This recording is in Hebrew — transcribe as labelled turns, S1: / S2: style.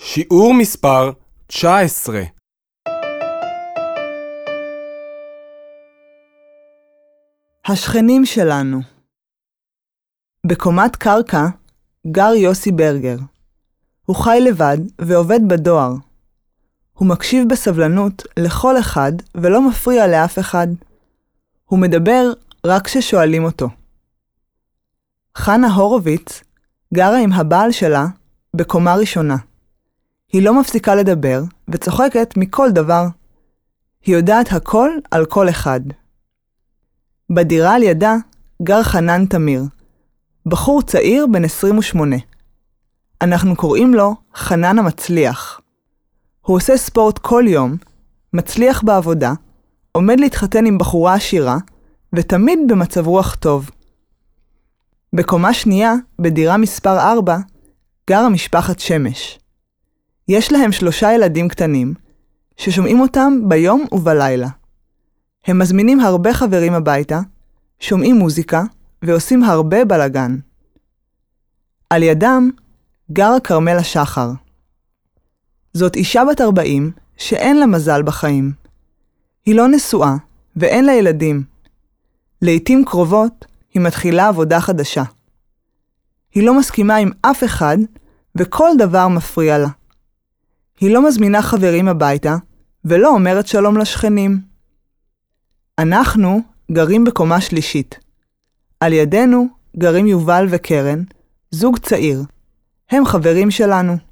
S1: שיעור מספר 19
S2: השכנים שלנו בקומת קרקע גר יוסי ברגר. הוא חי לבד ועובד בדואר. הוא מקשיב בסבלנות לכל אחד ולא מפריע לאף אחד. הוא מדבר רק כששואלים אותו. חנה הורוביץ גרה עם הבעל שלה בקומה ראשונה. היא לא מפסיקה לדבר וצוחקת מכל דבר. היא יודעת הכל על כל אחד. בדירה על ידה גר חנן תמיר, בחור צעיר בן 28. אנחנו קוראים לו חנן המצליח. הוא עושה ספורט כל יום, מצליח בעבודה, עומד להתחתן עם בחורה עשירה, ותמיד במצב רוח טוב. בקומה שנייה, בדירה מספר 4, גרה משפחת שמש. יש להם שלושה ילדים קטנים, ששומעים אותם ביום ובלילה. הם מזמינים הרבה חברים הביתה, שומעים מוזיקה ועושים הרבה בלאגן. על ידם גרה כרמלה שחר. זאת אישה בת 40 שאין לה מזל בחיים. היא לא נשואה ואין לה ילדים. לעתים קרובות היא מתחילה עבודה חדשה. היא לא מסכימה עם אף אחד וכל דבר מפריע לה. היא לא מזמינה חברים הביתה ולא אומרת שלום לשכנים. אנחנו גרים בקומה שלישית. על ידינו גרים יובל וקרן, זוג צעיר. הם חברים שלנו.